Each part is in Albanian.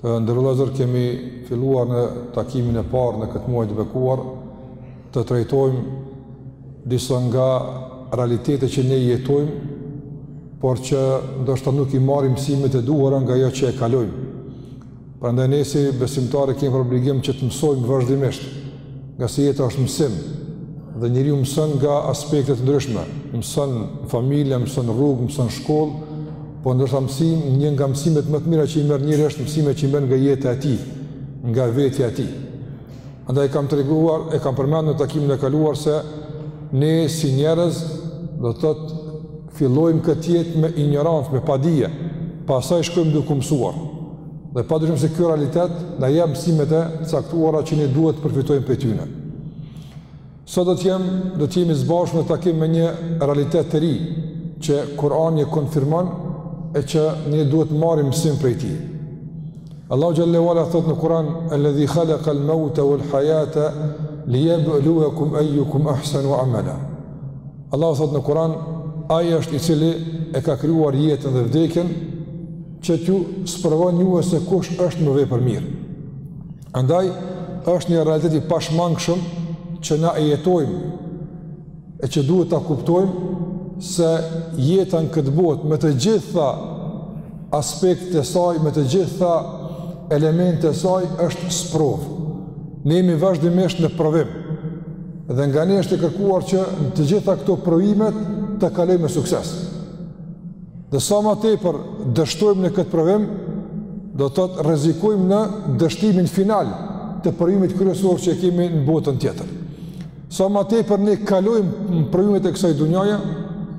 Të nderuar vëllezër kemi filluar në takimin e parë në këtë muaj të bekuar të trajtojmë disa nga realitete që ne i jetojmë, por që ndoshta nuk i marrim mësimet e duhura nga ajo që e kalojmë. Prandaj ne si besimtarë kemi për obligim që të mësojmë vazhdimisht Ngase jeta është mësim dhe njeriu mëson nga aspekte të ndryshme, mëson n'familje, mëson n'rrugë, mëson n'shkollë, po ndërsa mësim, një nga mësimet më të mira që i merr njeriu është mësimet që i merr nga jeta e tij, nga vetja e tij. Andaj kam treguar, e kam përmendur në takimin e kaluar se ne si njerëz do të thotë Fillojmë këtë jetë me injorancë, me padije, pastaj shkojmë duke u mësuar. Dhe padyshim se ky realitet na jep mësimet e caktuara që ne duhet të përfitojmë prej tyre. Sot do të jem, do të jemi së bashku në takim me një realitet të ri që Kurani e konfirmon e që ne duhet të marrim mësim prej tij. Allahu xhel-le ue ala thotë në Kur'an: "Alladhi khalaqa al-mauta wal-hayata liyabluwakum ayyukum ahsanu amala." Allahu thotë në Kur'an, Ai është i cili e ka krijuar jetën dhe vdekjen që t'ju sprovon juve se kush është më vepërmirë. Andaj është një realitet i pashmangshëm që na e jetojmë e që duhet ta kuptojmë se jeta në këtë botë me të gjitha aspektet e saj, me të gjitha elementet e saj është sprovë. Ne jemi vazhdimisht në provim dhe nga ne është e kërkuar që të gjitha këto provime t'i kalojmë me sukses. Dhe sa ma tepër dështojmë në këtë provim, do të thotë rrezikojmë në dështimin final të provimit kryesor që e kemi në botën tjetër. Sa ma tepër ne kalojmë provimet e kësaj dunjaje,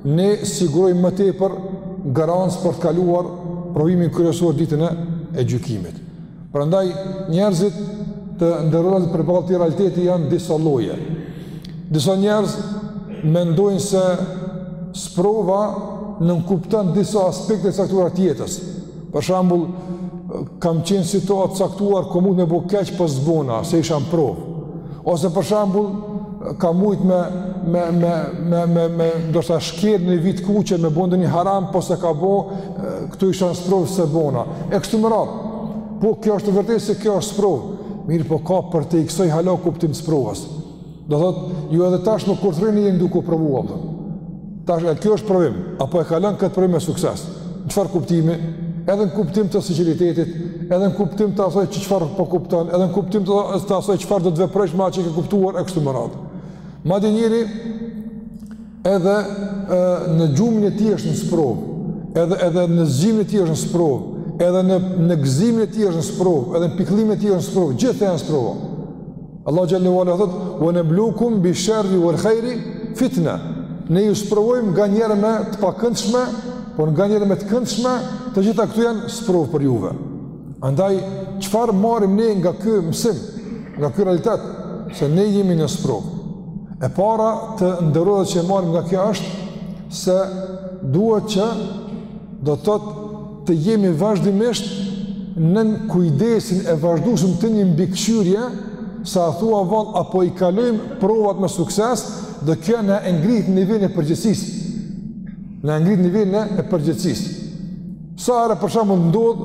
ne sigurojmë më tepër garancë për të kaluar provimin kryesor ditën e gjykimit. Prandaj njerëzit të nderuar përballë këtij realiteti janë disa lloje. Disa njerëz mendojnë se sprova nënkupton disa aspekte të caktuara të jetës. Për shembull, kam qenë n'situatë të caktuar kam mujt me bo keq po s'bona se isha në provë. Ose për shembull, kam mujt me me me me me me ndoshta shkel në vijë t'kuqe me bo ndonjë haram po s'e kam bo këtu isha në sprovë s'e bona, e kështu me radhë, po kjo është e vërtetë se kjo është sprovë, mirëpo ka përtej kësoj hala kuptim sprovës, do thotë, ju edhe tash kur të rrini jeni duke u provua, për. tash e kjo është provim, a po e kalon këtë provim me sukses, në çfarë kuptimi, edhe në kuptim të sinqeritetit, edhe në kuptim të asoj që çfarë po kupton, edhe në kuptim të, të asoj çfarë do të veprojsh m'atë që ke kuptuar, e kështu me radhë. Madje njeri, Edhe në gjumin e tij është në sprovë, edhe edhe në zgjimin e tij është në sprovë, edhe në në gëzimin e tij është në sprovë, edhe në pikëllimin e tij është në sprovë, gjithë janë sprovë. Allahu xhele ue ala thot: "Wa nabluukum bi sharri wal khairi fitna." Ne ju sprovojmë nganjëherë me të pakëndshme, por nganjëherë me të këndshme, të gjitha këto janë sprovë për juve. Andaj, çfarë marrim ne nga ky mësim, nga ky realitet, se ne jemi në sprovë. E para të nderuar që e marrim nga kjo është, se duhet që do të thotë të jemi vazhdimisht nën kujdesin e vazhdueshëm të një mbikëqyrje, se a thua vallë, apo i kalojmë provat me sukses, dhe kjo na e ngrit nivelin e përgjegjësisë. Na e ngrit nivelin e përgjegjësisë. Sa herë për shembull ndodh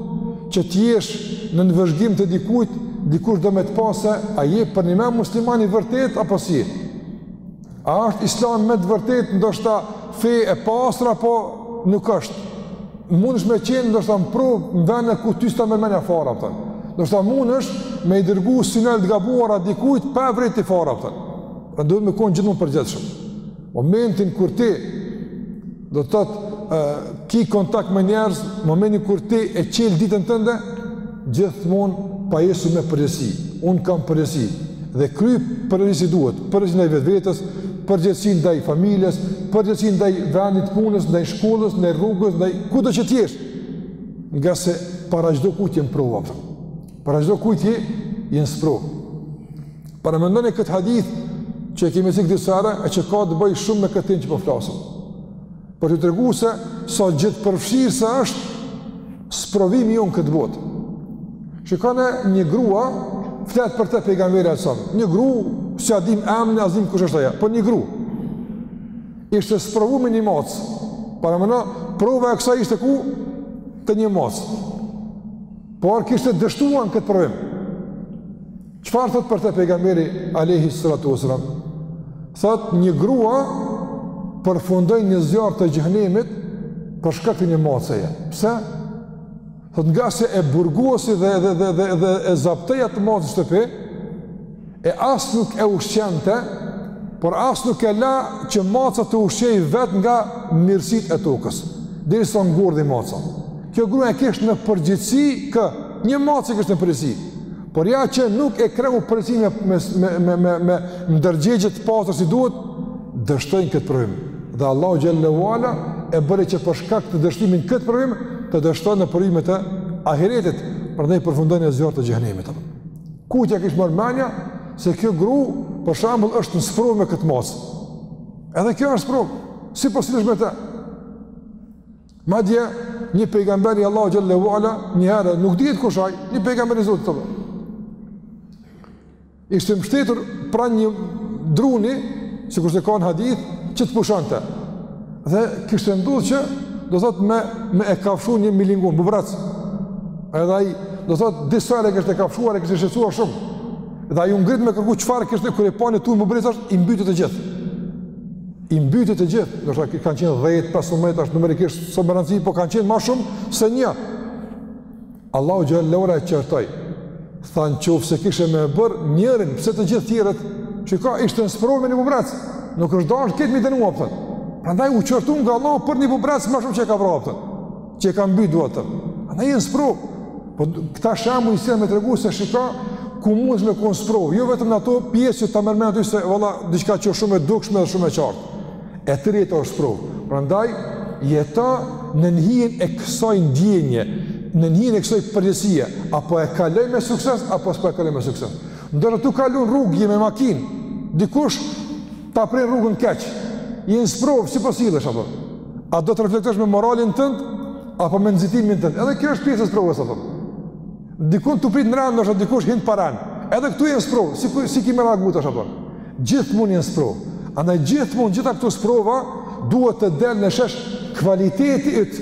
që të jesh nën vëzhgim të dikujt, dikush do me të pa se a je përnime musliman i vërtetë apo si je. A është islam me të vërtetë ndoshta fe e pastër apo nuk është. Mundesh ti me qenë ndoshta në provë në vende ku ty s'ta merr menja fare pra. Ndoshta mundesh ti me i dërgu sinjale të gabuara dikujt pa e vrejt ti fare pra. Andaj duhet me konë gjithmonë i përgjegjshëm. Momentin kur ti do të thotë ë ki kontakt me njerëz, momentin kur ti e çel ditën tënde, gjithmonë pajisu me përgjegjësi, unë kam përgjegjësi, dhe kryj përgjegjësi si duhet, përgjegjësi ndaj vetvetes, përgjegjësi ndaj familjes, përgjegjësi ndaj vendit të punës, ndaj shkollës, ndaj rrugës, ndaj kudo që t'jesh, ngase para çdokujt je në provë, përgjegjësi, Para çdokujt je në sprovë. Paramendoni këtë hadith që e kemi thënë disa herë e që ka të bëjë shumë me këtë që po flasim. Për të treguar se sa gjithëpërfshirës është sprovimi jonë në këtë botë. Shikoni një grua, flet për të pejgamberi alejhi selam, një gru, s'ia dimë emnin, as dimë kush është ajo, por po një gru. Ishte sprovu me një macë, paramendo, prova e kësaj ishte ku, te një macë. Por kishte dështuar në këtë provim. Çfarë thotë për të pejgamberi alayhi salatu wasalam? Thotë një grua përfundoi në zjarr të xhehenemit për shkak të një maceje. Pse? Thotë ngase e burgosi dhe dhe dhe dhe, dhe e zaptoi atë macë në shtëpi, e as nuk e ushqente, por as nuk e la që maca të ushqehej vetë nga mirësitë e tokës, derisa ngordhi maca. Kjo grua e kishte në përgjegjësi kë, një macë e kishte në përgjegjësi, por ja që nuk e kreu përgjegjësinë me, me, me, me, me, me ndërgjegje të pastër si duhet, dështoi në këtë provim. Dhe Allahu xhele ue ala e bëri që për shkak të dështimit në këtë provim, të dështojë në provimet e ahiretit, prandaj përfundoi në zjarr të xhehenemit. Ku t'ja kish marrë menja se kjo gru për shembull është në sprovë me këtë macë. Edhe kjo është sprovë, si po sillesh me te. Madje, një pejgamber i Allahut xhele ve ala, një herë, nuk dihet kush ai, një pejgamber i Zotit, dhe ishte mbështetur pranë një druni, sikurse ka në hadith, që të pushonte. Dhe kishte ndodhur që do thotë me me e kafshu një milingonë, bubrrec. Edhe ai do thotë disa herë e kishte kafshuar e kishte shqetësuar shumë. Dhe ai u ngrit me kërku çfarë kishte kur e pa një tufë bubrreca, i mbyti të gjithë. I mbyti të gjithë, do thotë kanë qenë 10, 15 tash numerikisht, s'o me rëndësi, po kanë qenë më shumë se një. Allahu xhele ve ala e qortoi. Tha në qoftë se kishe me e bërë njërin, pse të gjithë tjerët, çka ishte në sprovë me një bubrrec, nuk është dasht këta m'i dënu, a kupton. Andaj u qortu nga Allahu për një bubrrec ma shumë që e ka vra, a kupton, që e ka mbyt, do thotë. Andaj je në sprovë. Po, këta shembuj i solla me tregu se shika ku munesh me kon në sprovë. Jo vetëm në ato pjesë që ta merr mendja ty se, vallah, diçka që është shumë e dukshme dhe shumë e qartë. e tërë jeta është sprovë. Prandaj jeta nën hijen e kësaj ndjenje, nën hijen e kësaj përgjegjësie, a po e kaloj me sukses, apo s'po e kaloj me sukses. Ndoshta tu kalu n'rrugë, je me makinë, dikush ta pren rrugën keq, je në sprovë, si po sillesh aty. A do të reflektosh me moralin tënd, apo me nxitimin tënd. Edhe kjo është pjesë e sprovës, aty. Dikun tu prit në rend, ndoshta dikush hin pa rend. Edhe këtu je në sprovë, si, si ki me reagu tash aty. Gjithmonë je në sprovë. Andaj gjithmonë, në gjitha këto sprova, duhet të del në shesh kvaliteti yt.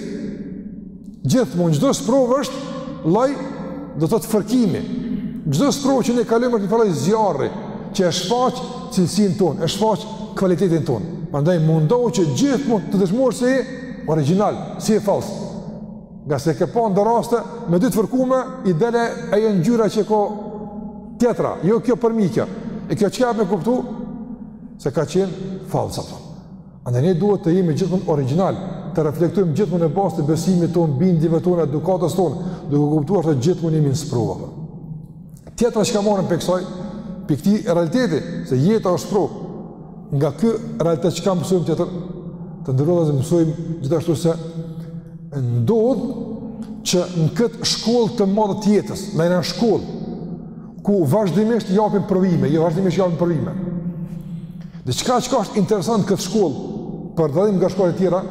Gjithmonë, çdo sprovë është lloj, do të thotë, fërkimi. Çdo sprovë që ne kalojmë është njëfarë lloj zjarri, që e shfaq cilësinë tonë, e shfaq kvalitetin tonë. Andaj mundohu që gjithmonë të dëshmosh se je origjinal, s'je fals. Ngase ke pa në do raste, me dy të fërkueme, i del ajo ngjyra që ka, tjetra, jo kjo përmikja. E kjo çka jep me kuptu? Se ka qenë fals, a kupton. Andaj ne duhet të jemi gjithmonë origjinal, të reflektojmë gjithmonë në bazë të besimit tonë, bindjeve tona, edukatës sonë, duke kuptuar se gjithmonë jemi në sprova. Për. Tjetra çka marrim prej kësaj, prej këtij realiteti, se jeta është sprovë, nga ky realitet çka mësojmë tjetër, të nderuar, mësojmë gjithashtu se ndodh që në këtë shkollë të madhe të jetës, në në shkollë, ku vazhdimisht japim provime, jo vazhdimisht japim provime. Dhe çka çka është interesant në këtë shkollë, për dallim nga shkollat e tjera,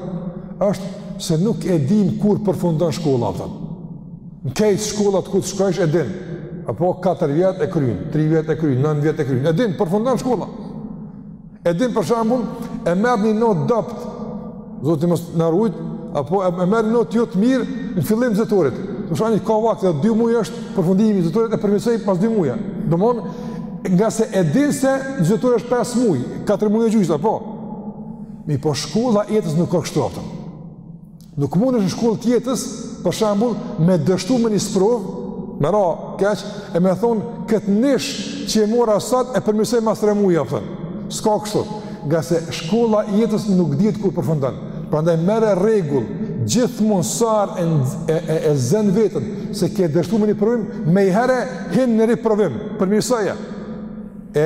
është se nuk e dimë kur përfundon shkolla, a kupton. Në kejt shkollat ku të shkojsh e din, apo 4 vjet e kryn, 3 vjet e kryn, 9 vjet e kryn, e din, përfundon shkolla. E din për shembull, e merr një notë t'dobt, Zoti mos na rujt, apo e merr një notë jo të mirë në fillim të vjetorit. Thush ani, ka vakt edhe 2 muj është përfundimi i vjetorit e përmirësoj pas 2 muj. Domethonë, ngase e din se vjetori është 5 muj, 4 muj e gjysë, po. Mirëpo shkolla e jetës nuk ka kështu, kupton. Nuk mundesh në shkollë të jetës, për shembull, me dështu me një sprovë, me ra keq e me thon kët njish që e mora sot e përmirësoj mas tre muaj, kupton. S'ka kështu, ngase shkolla e jetës nuk dihet kur përfundon. Prandaj merre rregull gjithmonë sa herë e e, e zën veten se ke dështu me një provim, menjiherë hin në riprovim, përmirësoje. E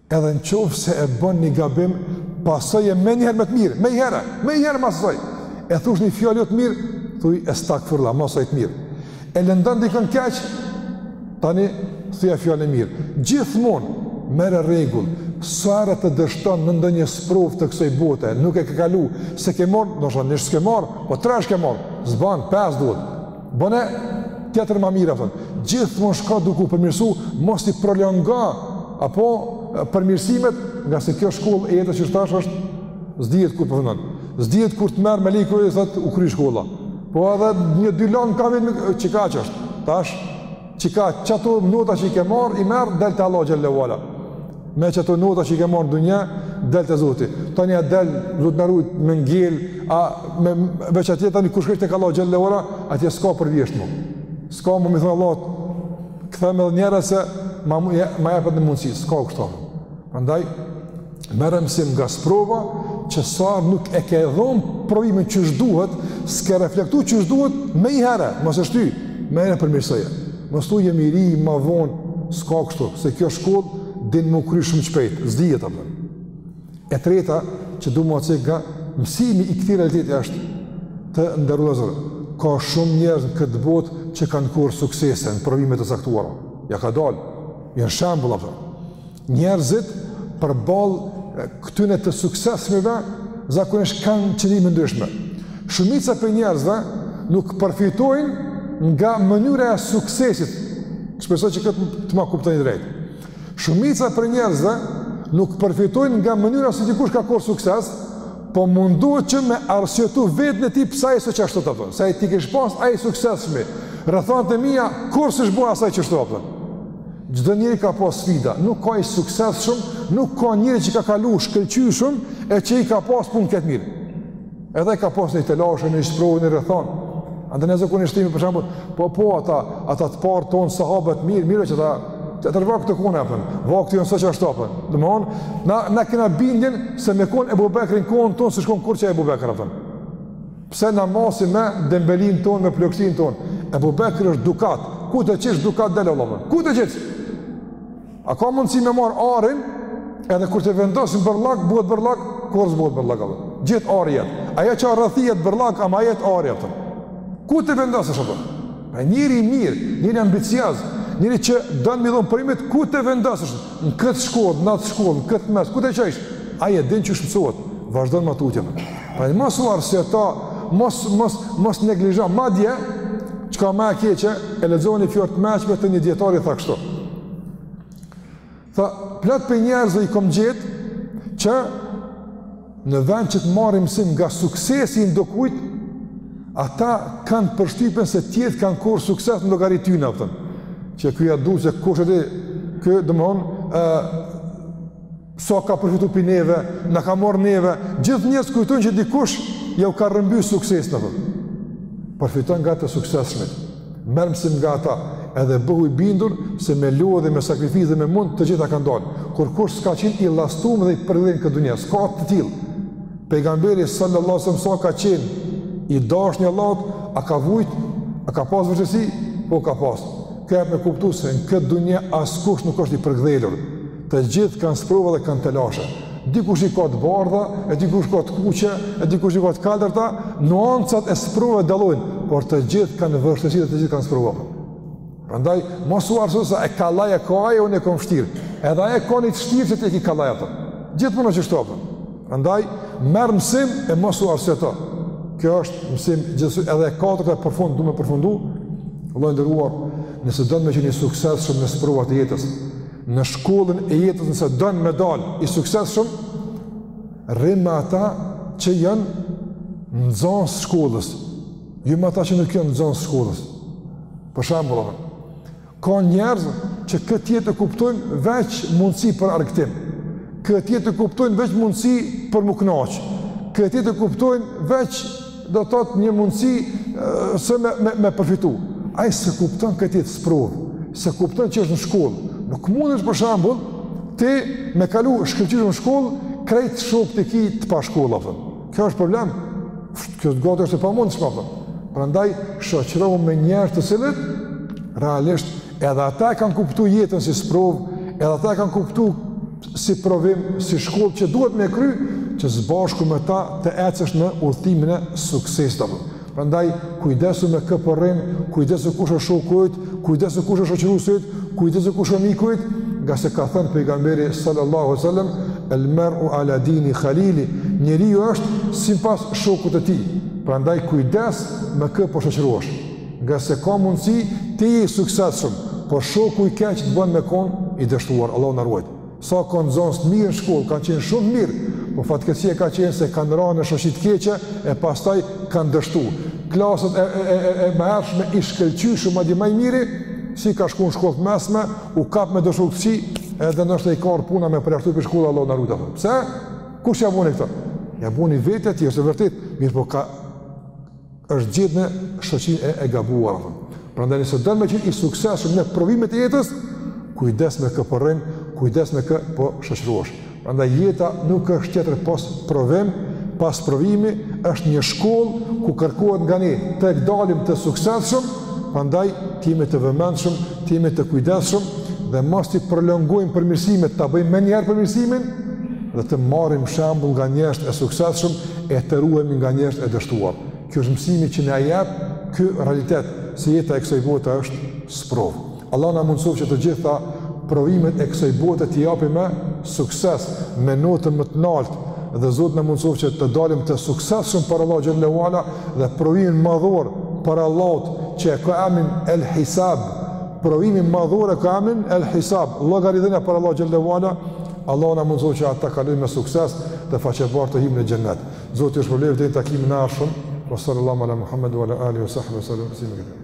Edhe në qoftë se e bën një gabim, pasoje menjëherë me të mirë, menjëherë, menjëherë mas saj. E thush një fjalë jo të mirë, thuj estagfirullah, mas saj të mirë. E lëndon dikën keq, tani thuja fjalën e mirë. Gjithmonë merre rregull, sa herë të dështon në ndonjë sprovë të kësaj bote, nuk e ke kalu, s'e ke marrë, ndoshta njish s'ke marrë, po tresh ke marrë, s'bën, pesë duhet. Bëne tjetër ma mirë, kupton. Gjithmonë shko duke u përmirësu, mos i prolongo, apo përmirësimet, ngase kjo shkollë e jetës qysh thashë është, s'dihet kur përfundon. Po s'dihet kur të merr meleku e thot, u kry shkolla. Po edhe një dy lanë ka vetë që ka që është. Tash, Që ka qëto nota që i ke marrë, i merr, del te Allahu xhel-le ve ala. Me qëto nota që i ke marrë në dunja, del te Zoti. Tani a del, Zot na rujt, me ngel, ama veç atje tani kur shkojsh tek Allahu xhel-le ve ala, atje s'ka për vjeshtë mo. S'ka mo, me i thënë Allah, kthem edhe njëherë se ma, ma jepet një mundësi, s'ka kështu. Andaj, Merre mësim nga sprova që sa herë nuk e ke dhon provimin qysh duhet, s'ke reflektu qysh duhet, menjiherë, mos e shty, menjiherë përmirësoje. Mos thu jam i ri, ma vonë, s'ka kështu, se kjo shkollë din me u kry shumë shpejt, s'dihet, kupton. E treta që du me e cek nga mësimi i këtij realiteti është të nderu vllezër. Ka shumë njerëz në këtë botë që kanë korr suksese në provimet e caktuara. Ia ka dalë, janë shembull, kupton. Njerëzit përballë këtyre të suksesshmive zakonisht kanë qëndrime të ndryshme. Shumica prej njerëzve nuk përfitojnë nga mënyra e suksesit. Shpresoj që këtë të ma kuptoni drejt. Shumica prej njerëzve nuk përfitojnë nga mënyra se dikush ka korr sukses, po mundohet që me arsyetu veten e tij pse ai s'është ashtu tu thonë. Se ai t'i kish pas ai i suksesshmi rrethanat e mia kurrë s'ish bo as ai qështu, kupton. Çdo njeri ka pas sfida, nuk ka i suksesshëm, nuk ka njeri që ka kalu shkëlqyshëm e që i ka pas punët krejt mirë. Edhe ai ka pas naj telashe, naj sprovë, naj rrethanë. Andë në zëku një shtimi për shembull, po po ata, ata të parët tonë sahabët mirë, mirë qata, tjetër vakt u kon, a kupton, vakti jonë s'o qashtu a kupton. Domethonë, na, na kena bindjen se me konë Ebu Bekri në kohën tonë, s'ish konë kurgjë Ebu Bekri, a kupton. Pse na masim me dembelinë tonë me plogsinë tonë? Ebu Bekri është dukat. Ku ta qitsh dukat del vlla. Ku ta qitsh? A ka mundësi me marr arin? Edhe kur ta vendosësh n'bërllok, bëhet bërllok, kurrë s'bëhet bërllok apo? Gjithë ari jet. Ajo çka rreth jet bërllok, ama jet ari apo? Ku ta vendosësh apo? Pra njeri i mirë, njeri ambicioz, njeri që don me i dhon provimet, ku ta vendosësh? Në këtë shkollë, në atë shkollë, në këtë mes, ku ta çojsh? Ai e din qysh mësohet. Vazhdon më tutje. Pra mos u arsyeto, mos, mos, mos neglizho, madje, çka ma e keqe, e lexova ni fjalë të meçme të një dijetari, tha kështu. Tha, plot prej njerëzve i kom gjetë, që në vend që të marrin mësim nga suksesi i ndokujt, ata kanë përshtypjen se tjerët kanë korr sukses në llogari të tyne, a kupton. Që ky ja du se kush e di, ky domethon, sa ka përfitu prej neve, na ka marrë neve, gjithë njerëz kujtojnë që dikush ja u ka rrëmby suksesin, thom. Përfito nga të suksesshmit, merr mësim nga ta, edhe bëhu i bindur se me lodhje, me sakrificë dhe me mund të gjithë kanë dalë, kurkush s'ka qenë i llastum dhe i përkëdhel n'këtë dunja, s'ka të tillë. Pejgamberi sallallahu alejhi ve selem sa ka qenë i dashun i Allahut, a ka vujt, a ka pas vështirësi, po ka pas. Këtë me kuptu se në këtë dunja askush nuk është i përkëdhelur, Të gjithë kanë sprova dhe kanë telashe. Dikush i ka të bardha, e dikush ka të kuqe, e dikush i ka të kaltërta, nuancat e sprovave dallojnë, por të gjithë kanë vështirësi dhe të gjithë kanë sprova. Prandaj mos u arsyeto se kollaj e ka ai unë e kam shtirë. Edhe ai ka një të vështirë që ti ki kollaj atë. Gjithmonë është kështu. Prandaj merr mësim e mos u arsyeto. Kjo është mësim gjithsesi edhe e katërta për fund du me përfundu. Vëlla i nderuar, nëse don me qenë i suksesshëm në sprovat e jetës, në shkollën e jetës nëse don me dalë i suksesshëm, rri me ata që janë nxonës të shkollës, jo me ata që nuk janë nxonës të shkollës. Për shembull, ka njerëz që këtë jetë e kuptojnë veç mundësi për argëtim, këtë jetë e kuptojnë veç mundësi për m'u knaqë, këtë jetë e kuptojnë veç do të thotë një mundësi se me me me përfitu. Ai s'e kupton këtë jetë sprovë, s'e kupton që është në shkollë. Nuk mundesh për shembull ti me kalu shkëlqyshëm në shkollë krejt shokët i ki të pashkollë apo. Kjo është problem. Kjo gati është e pamundshme apo. Prandaj shoqërohu me njerëz të cilët realisht Edhe ata e kanë kuptu jetën si sprovë, edhe ata e kanë kuptu si provim, si shkollë që duhet me kry, që së bashku me ta të ecësh në udhëtimin e suksesit apo. Prandaj kujdesu me kë po rrin, kujdesu kush është shoku yt, kujdesu kush është shoqëruesi yt, kujdesu kush është miku yt, ngase ka thënë pejgamberi sallallahu alaihi wasallam el mar'u ala dini khalili, njeriu është sipas shokut të tij. Prandaj kujdes me kë po shoqërohesh. Ngase ka mundësi ti je i suksesshëm, por shoku i keq të bën me kon i dështuar, Allahu na ruajt. Sa ka nxënës të mirë në shkollë, kanë qenë shumë të mirë, por fatkeqësia ka qenë se kanë ra në shoqni të keqe e pastaj kanë dështu. Klasat e e e e mëhershme i shkëlqyshëm madje më i miri, si ka shkuar në shkollë të mesme, u kap me do shokë t'kqi, edhe ndoshta i ka ardhur puna me përjashtu prej shkolle Allahu na ruajt. Pse? Kush ja boni këtë? Ja boni vetë ti, është vërtet, mirëpo ka është gjetë në shoqni e e gabuar. Prandaj nëse don me qenë i suksesshëm në provimet e jetës, kujdes me kë po rrin, kujdes me kë po shoqërohesh. Prandaj jeta nuk është tjetër pos provim pas provimi,, është një shkollë ku kërkohet nga ne të dalim të suksesshëm, prandaj të jemi të vëmendshëm, të jemi të kujdesshëm dhe mos t'i prolongojmë përmirësimet, ta bëjmë menjëherë përmirësimin dhe të marrim shembull nga njerëz të suksesshëm e të ruhemi nga njerëzit e dështuar. Ky është mësimi që na jep ky realitet se jeta e kësaj bote është sprovë. Allah na mundësof që të gjitha provimet e kësaj bote t'i japim me sukses, me notën më të lartë dhe Zoti na mundësof që të dalim të suksesshëm para Allahut xhelle ue ala dhe provimin madhor para Allahut që e ka emrin El Hisab. Provimi madhor e ka emrin El Hisab, llogaridhënia para Allahut xhelle ue ala Allahu na mundësoftë që ta kalojmë me sukses dhe faqebardhë të hijmë në xhennet. Zoti ju shpërbleftë deri në takimin e ardhshëm. Wa sallallahu ala Muhammed wa ala alihi wa sahbihi sallam taslima katira.